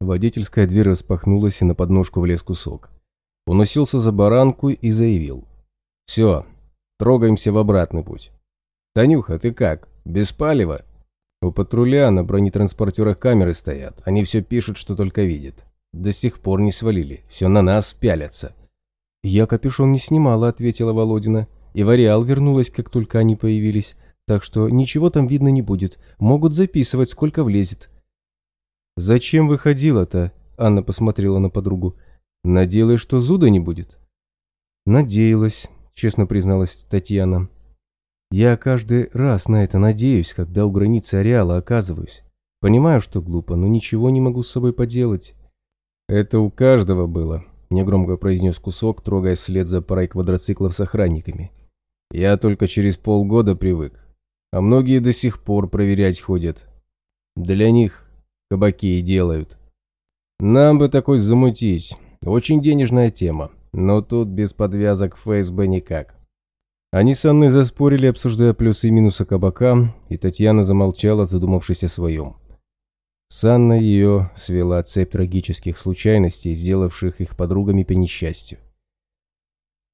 Водительская дверь распахнулась, и на подножку влез кусок. Он уселся за баранку и заявил. «Все, трогаемся в обратный путь». «Танюха, ты как? Без палева?» «У патруля на бронетранспортерах камеры стоят. Они все пишут, что только видят. До сих пор не свалили. Все на нас пялятся». «Я капюшон не снимала», — ответила Володина. «И в ареал вернулась, как только они появились. Так что ничего там видно не будет. Могут записывать, сколько влезет». «Зачем выходила-то?» — Анна посмотрела на подругу. «Надеялась, что зуда не будет?» «Надеялась», — честно призналась Татьяна. «Я каждый раз на это надеюсь, когда у границы ареала оказываюсь. Понимаю, что глупо, но ничего не могу с собой поделать». «Это у каждого было», — негромко произнес кусок, трогая вслед за парой квадроциклов с охранниками. «Я только через полгода привык, а многие до сих пор проверять ходят. Для них кабаки и делают. Нам бы такой замутить, очень денежная тема, но тут без подвязок ФСБ никак». Они с Анной заспорили, обсуждая плюсы и минусы кабака, и Татьяна замолчала, задумавшись о своем. С Анной ее свела цепь трагических случайностей, сделавших их подругами по несчастью.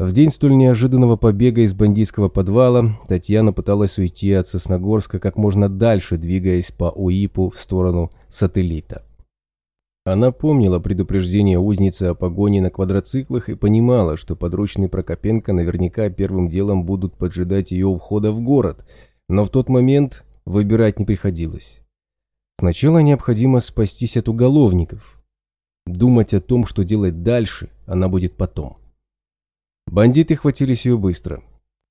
В день столь неожиданного побега из бандитского подвала Татьяна пыталась уйти от Сосногорска как можно дальше, двигаясь по УИПу в сторону сателлита. Она помнила предупреждение узницы о погоне на квадроциклах и понимала, что подручные Прокопенко наверняка первым делом будут поджидать ее у входа в город, но в тот момент выбирать не приходилось. Сначала необходимо спастись от уголовников. Думать о том, что делать дальше, она будет потом. Бандиты хватились ее быстро.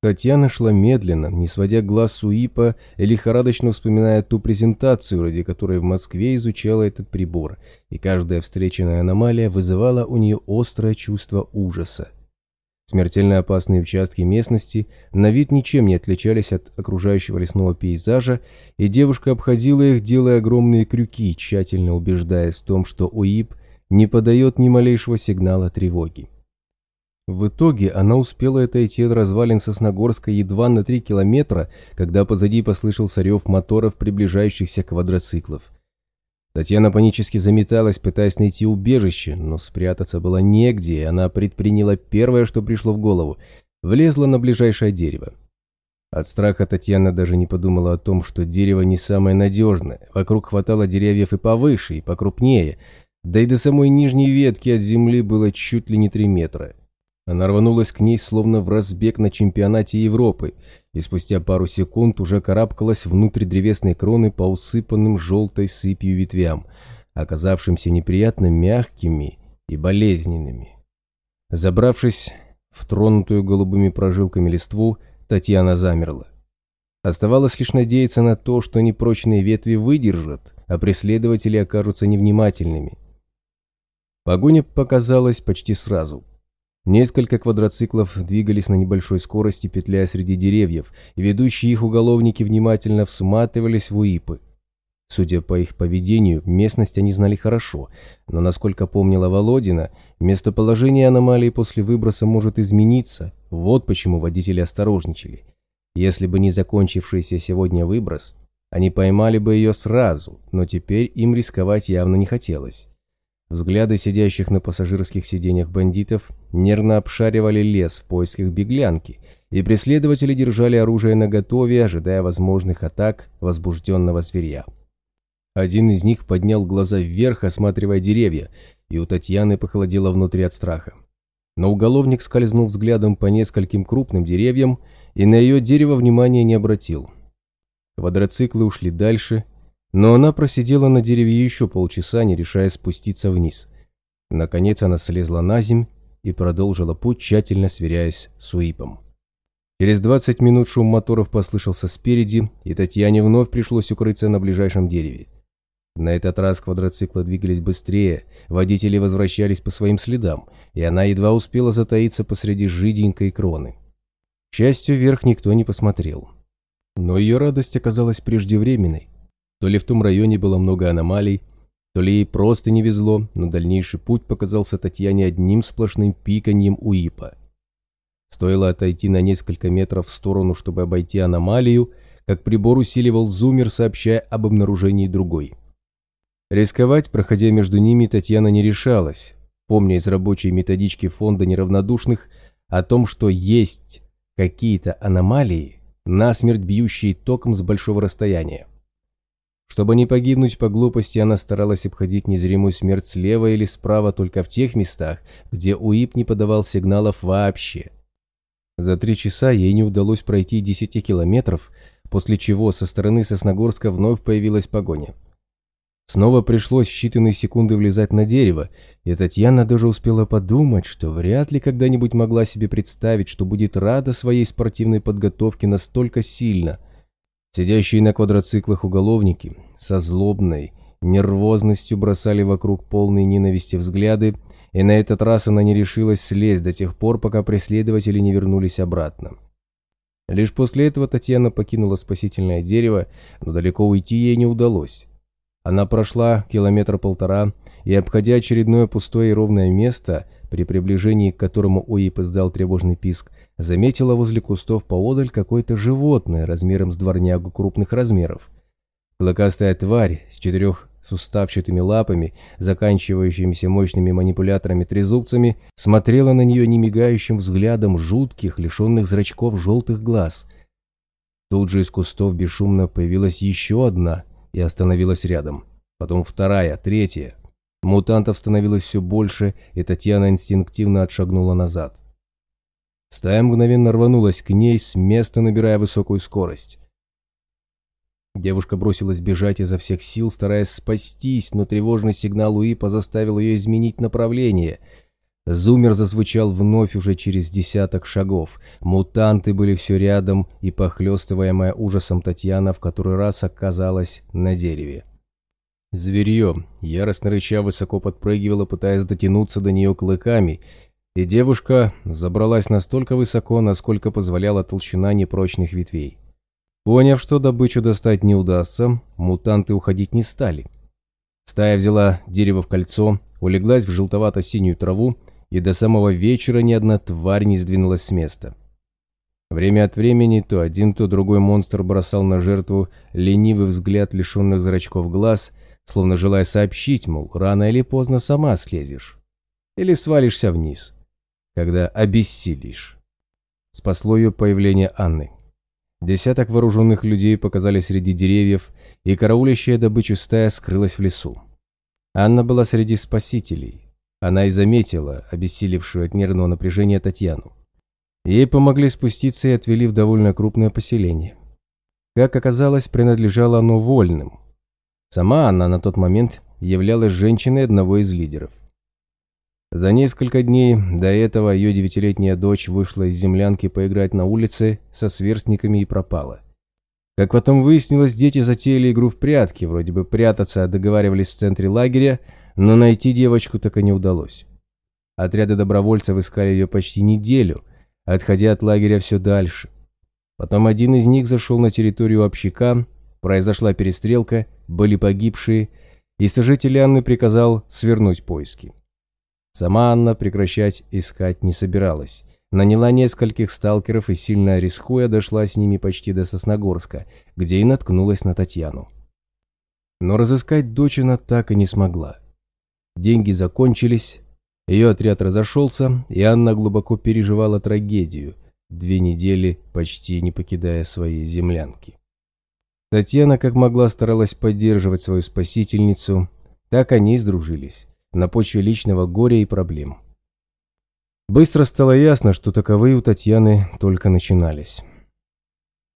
Татьяна шла медленно, не сводя глаз с УИПа лихорадочно вспоминая ту презентацию, ради которой в Москве изучала этот прибор, и каждая встреченная аномалия вызывала у нее острое чувство ужаса. Смертельно опасные участки местности на вид ничем не отличались от окружающего лесного пейзажа, и девушка обходила их, делая огромные крюки, тщательно убеждаясь в том, что УИП не подает ни малейшего сигнала тревоги. В итоге она успела отойти от развалин Сосногорска едва на три километра, когда позади послышался рев моторов приближающихся квадроциклов. Татьяна панически заметалась, пытаясь найти убежище, но спрятаться было негде, и она предприняла первое, что пришло в голову – влезла на ближайшее дерево. От страха Татьяна даже не подумала о том, что дерево не самое надежное. Вокруг хватало деревьев и повыше, и покрупнее, да и до самой нижней ветки от земли было чуть ли не три метра. Она рванулась к ней, словно в разбег на чемпионате Европы, и спустя пару секунд уже карабкалась внутрь древесной кроны по усыпанным желтой сыпью ветвям, оказавшимся неприятно мягкими и болезненными. Забравшись в тронутую голубыми прожилками листву, Татьяна замерла. Оставалось лишь надеяться на то, что непрочные ветви выдержат, а преследователи окажутся невнимательными. Погоня показалась почти сразу. Несколько квадроциклов двигались на небольшой скорости, петляя среди деревьев, и ведущие их уголовники внимательно всматривались в УИПы. Судя по их поведению, местность они знали хорошо, но, насколько помнила Володина, местоположение аномалии после выброса может измениться, вот почему водители осторожничали. Если бы не закончившийся сегодня выброс, они поймали бы ее сразу, но теперь им рисковать явно не хотелось. Взгляды сидящих на пассажирских сиденьях бандитов нервно обшаривали лес в поисках беглянки, и преследователи держали оружие наготове, ожидая возможных атак возбужденного зверя. Один из них поднял глаза вверх, осматривая деревья, и у Татьяны похолодело внутри от страха. Но уголовник скользнул взглядом по нескольким крупным деревьям и на ее дерево внимания не обратил. Квадроциклы ушли дальше, но она просидела на дереве еще полчаса, не решая спуститься вниз. Наконец она слезла на земь и продолжила путь, тщательно сверяясь с УИПом. Через 20 минут шум моторов послышался спереди, и Татьяне вновь пришлось укрыться на ближайшем дереве. На этот раз квадроциклы двигались быстрее, водители возвращались по своим следам, и она едва успела затаиться посреди жиденькой кроны. К счастью, вверх никто не посмотрел. Но ее радость оказалась преждевременной. То ли в том районе было много аномалий, то ли ей просто не везло, но дальнейший путь показался Татьяне одним сплошным пиканьем УИПа. Стоило отойти на несколько метров в сторону, чтобы обойти аномалию, как прибор усиливал зумер, сообщая об обнаружении другой. Рисковать, проходя между ними, Татьяна не решалась, помня из рабочей методички фонда неравнодушных о том, что есть какие-то аномалии, насмерть бьющие током с большого расстояния. Чтобы не погибнуть по глупости, она старалась обходить незримую смерть слева или справа только в тех местах, где УИП не подавал сигналов вообще. За три часа ей не удалось пройти 10 километров, после чего со стороны Сосногорска вновь появилась погоня. Снова пришлось в считанные секунды влезать на дерево, и Татьяна даже успела подумать, что вряд ли когда-нибудь могла себе представить, что будет рада своей спортивной подготовке настолько сильно. Сидящие на квадроциклах уголовники со злобной нервозностью бросали вокруг полные ненависти взгляды, и на этот раз она не решилась слезть до тех пор, пока преследователи не вернулись обратно. Лишь после этого Татьяна покинула спасительное дерево, но далеко уйти ей не удалось. Она прошла километр-полтора и, обходя очередное пустое и ровное место, при приближении к которому Уип издал тревожный писк, заметила возле кустов поодаль какое-то животное размером с дворнягу крупных размеров. Клыкастая тварь с четырех суставчатыми лапами, заканчивающимися мощными манипуляторами-трезубцами, смотрела на нее немигающим взглядом жутких, лишенных зрачков желтых глаз. Тут же из кустов бесшумно появилась еще одна и остановилась рядом. Потом вторая, третья. Мутантов становилось все больше, и Татьяна инстинктивно отшагнула назад. Стая мгновенно рванулась к ней, с места набирая высокую скорость. Девушка бросилась бежать изо всех сил, стараясь спастись, но тревожный сигнал Уипа заставил ее изменить направление. Зумер зазвучал вновь уже через десяток шагов. Мутанты были все рядом, и похлестываемая ужасом Татьяна в который раз оказалась на дереве. Зверье, яростно рыча, высоко подпрыгивало, пытаясь дотянуться до нее клыками, и девушка забралась настолько высоко, насколько позволяла толщина непрочных ветвей. Поняв, что добычу достать не удастся, мутанты уходить не стали. Стая взяла дерево в кольцо, улеглась в желтовато-синюю траву, и до самого вечера ни одна тварь не сдвинулась с места. Время от времени то один, то другой монстр бросал на жертву ленивый взгляд лишенных зрачков глаз, словно желая сообщить, мол, рано или поздно сама слезешь. Или свалишься вниз, когда обессилишь. Спасло ее появление Анны. Десяток вооруженных людей показали среди деревьев, и караулящая добычу стая скрылась в лесу. Анна была среди спасителей. Она и заметила обессилевшую от нервного напряжения Татьяну. Ей помогли спуститься и отвели в довольно крупное поселение. Как оказалось, принадлежало оно вольным. Сама она на тот момент являлась женщиной одного из лидеров. За несколько дней до этого ее девятилетняя дочь вышла из землянки поиграть на улице со сверстниками и пропала. Как потом выяснилось, дети затеяли игру в прятки, вроде бы прятаться договаривались в центре лагеря, но найти девочку так и не удалось. Отряды добровольцев искали ее почти неделю, отходя от лагеря все дальше. Потом один из них зашел на территорию общака, произошла перестрелка, были погибшие, и сожитель Анны приказал свернуть поиски. Сама Анна прекращать искать не собиралась. Наняла нескольких сталкеров и, сильно рискуя, дошла с ними почти до Сосногорска, где и наткнулась на Татьяну. Но разыскать дочь она так и не смогла. Деньги закончились, ее отряд разошелся, и Анна глубоко переживала трагедию, две недели почти не покидая своей землянки. Татьяна как могла старалась поддерживать свою спасительницу, так они и сдружились на почве личного горя и проблем. Быстро стало ясно, что таковые у Татьяны только начинались.